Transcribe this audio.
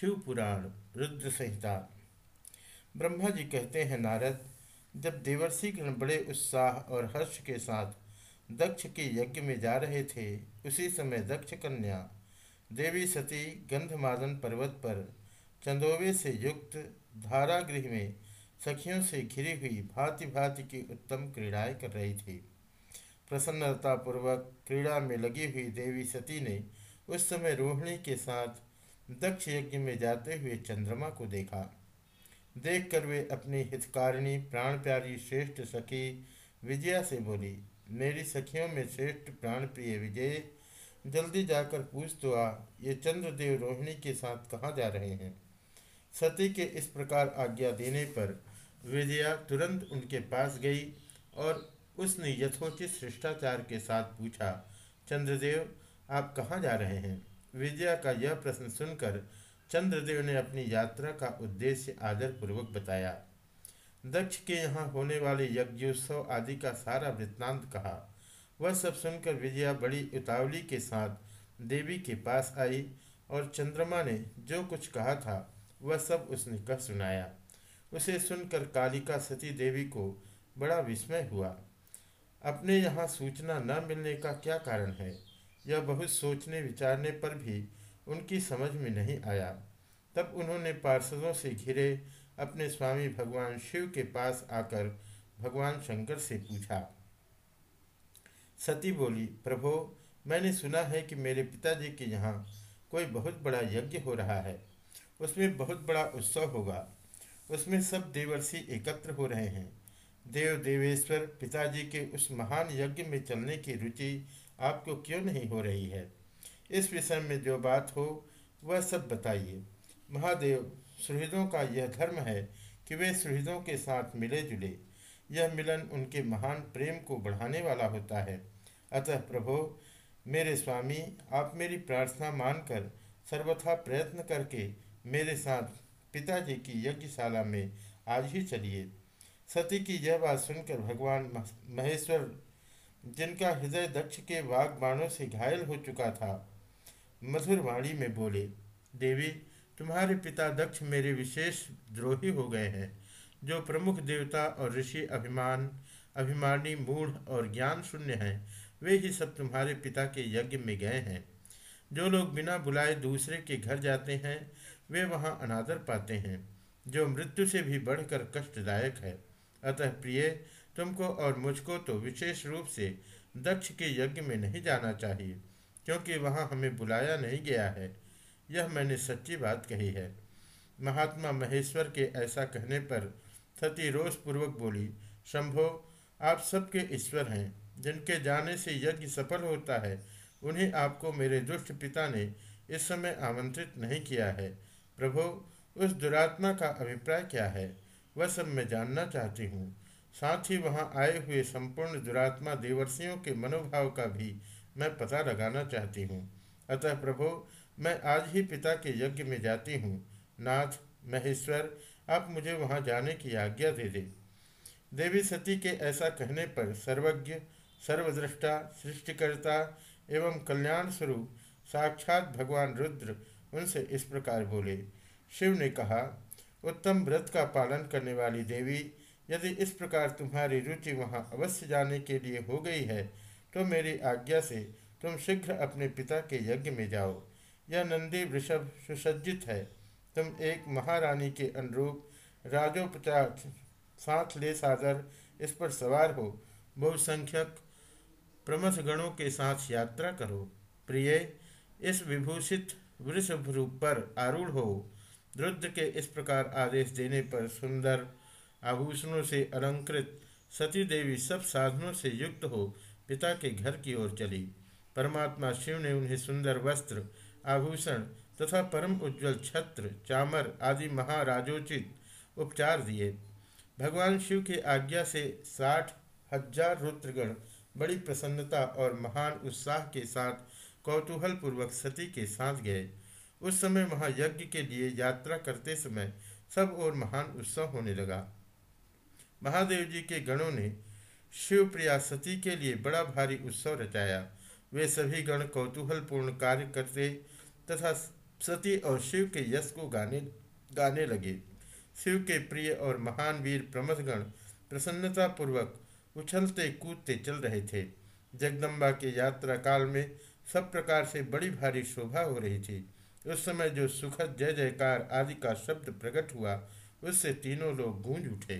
शिव पुराण रुद्र संहिता। ब्रह्मा जी कहते हैं, नारद, जब देवर्षि गण बड़े उत्साह और हर्ष के साथ दक्ष के यज्ञ में जा रहे थे, उसी समय दक्ष कन्या, देवी सती गंधमादन पर्वत पर चंदोवे से युक्त धारागृह में सखियों से घिरी हुई भांति भांति की उत्तम क्रीड़ाएँ कर रही थी। प्रसन्नतापूर्वक क्रीड़ा में लगी हुई देवी सती ने उस समय रोहिणी के साथ दक्ष यज्ञ में जाते हुए चंद्रमा को देखा। देखकर वे अपनी हितकारिणी प्राण प्यारी श्रेष्ठ सखी विजया से बोली, मेरी सखियों में श्रेष्ठ प्राण प्रिय विजय, जल्दी जाकर पूछ तो आ, ये चंद्रदेव रोहिणी के साथ कहाँ जा रहे हैं? सती के इस प्रकार आज्ञा देने पर विजया तुरंत उनके पास गई और उसने यथोचित शिष्टाचार के साथ पूछा, चंद्रदेव, आप कहाँ जा रहे हैं? विजया का यह प्रश्न सुनकर चंद्रदेव ने अपनी यात्रा का उद्देश्य आदरपूर्वक बताया। दक्ष के यहाँ होने वाले यज्ञोत्सव आदि का सारा वृत्तांत कहा। वह सब सुनकर विजया बड़ी उतावली के साथ देवी के पास आई और चंद्रमा ने जो कुछ कहा था, वह सब उसने कह सुनाया। उसे सुनकर कालिका सती देवी को बड़ा विस्मय हुआ। अपने यहाँ सूचना न मिलने का क्या कारण है? यह बहुत सोचने विचारने पर भी उनकी समझ में नहीं आया। तब उन्होंने पार्षदों से घिरे अपने स्वामी भगवान शिव के पास आकर भगवान शंकर से पूछा, सती बोली, प्रभो, मैंने सुना है कि मेरे पिताजी के यहाँ कोई बहुत बड़ा यज्ञ हो रहा है। उसमें बहुत बड़ा उत्सव होगा। उसमें सब देवर्षि एकत्र हो रहे हैं। देव देवेश्वर पिताजी के उस महान यज्ञ में चलने की रुचि आपको क्यों नहीं हो रही है? इस विषय में जो बात हो, वह सब बताइए। महादेव, सुहृदों का यह धर्म है कि वे सुहृदों के साथ मिले जुले यह मिलन उनके महान प्रेम को बढ़ाने वाला होता है। अतः प्रभो, मेरे स्वामी, आप मेरी प्रार्थना मानकर सर्वथा प्रयत्न करके मेरे साथ पिताजी की यज्ञशाला में आज ही चलिए। सती की यह बात सुनकर भगवान महेश्वर जिनका हृदय दक्ष के वाग बाणों से घायल हो चुका था। मधुर वाणी में बोले, देवी, तुम्हारे पिता दक्ष मेरे विशेष द्रोही हो गए हैं, जो प्रमुख देवता और ऋषि अभिमान, अभिमानी मूढ़ और ज्ञान शून्य हैं। वे ही सब तुम्हारे पिता के यज्ञ में गए हैं। जो लोग बिना बुलाए दूसरे के घर जाते हैं, वे वहाँ अनादर पाते हैं, जो मृत्यु से भी बढ़कर कष्टदायक है। अतः प्रिय तुमको और मुझको तो विशेष रूप से दक्ष के यज्ञ में नहीं जाना चाहिए, क्योंकि वहाँ हमें बुलाया नहीं गया है। यह मैंने सच्ची बात कही है। महात्मा महेश्वर के ऐसा कहने पर सती रोषपूर्वक बोली, शंभो, आप सबके ईश्वर हैं, जिनके जाने से यज्ञ सफल होता है, उन्हें आपको मेरे दुष्ट पिता ने इस समय आमंत्रित नहीं किया है। प्रभो, उस दुरात्मा का अभिप्राय क्या है? वह सब मैं जानना चाहती हूँ। साथ ही वहाँ आए हुए संपूर्ण दुरात्मा देवर्षियों के मनोभाव का भी मैं पता लगाना चाहती हूँ। अतः प्रभु, मैं आज ही पिता के यज्ञ में जाती हूँ। नाथ, महेश्वर, आप मुझे वहाँ जाने की आज्ञा दे दे। देवी सती के ऐसा कहने पर सर्वज्ञ, सर्वद्रष्टा, सृष्टिकर्ता एवं कल्याण स्वरूप साक्षात भगवान रुद्र उनसे इस प्रकार बोले। शिव ने कहा, उत्तम व्रत का पालन करने वाली देवी यदि इस प्रकार तुम्हारी रुचि वहाँ अवश्य जाने के लिए हो गई है तो मेरी आज्ञा से तुम शीघ्र अपने पिता के यज्ञ में जाओ। यह नंदी वृषभ सुसज्जित है। तुम एक महारानी के अनुरूप राजोपचार साथ ले सादर इस पर सवार हो। बहुसंख्यक प्रमथ गणों के साथ यात्रा करो। प्रिय, इस विभूषित वृषभ रूप पर आरूढ़ हो। रुद्र के इस प्रकार आदेश देने पर सुंदर आभूषणों से अलंकृत सती देवी सब साधनों से युक्त हो पिता के घर की ओर चली। परमात्मा शिव ने उन्हें सुंदर वस्त्र, आभूषण तथा परम उज्ज्वल छत्र, चामर आदि महाराजोचित उपचार दिए। भगवान शिव की आज्ञा से साठ हज़ार रुद्रगण बड़ी प्रसन्नता और महान उत्साह के साथ कौतूहल पूर्वक सती के साथ गए। उस समय महायज्ञ के लिए यात्रा करते समय सब और महान उत्सव होने लगा। महादेव जी के गणों ने शिव प्रिया सती के लिए बड़ा भारी उत्सव रचाया। वे सभी गण कौतूहलपूर्ण कार्य करते तथा सती और शिव के यश को गाने गाने लगे। शिव के प्रिय और महान वीर प्रमथगण प्रसन्नतापूर्वक उछलते कूदते चल रहे थे। जगदम्बा के यात्रा काल में सब प्रकार से बड़ी भारी शोभा हो रही थी। उस समय जो सुखद जय जयकार आदि का शब्द प्रकट हुआ, उससे तीनों लोग गूंज उठे।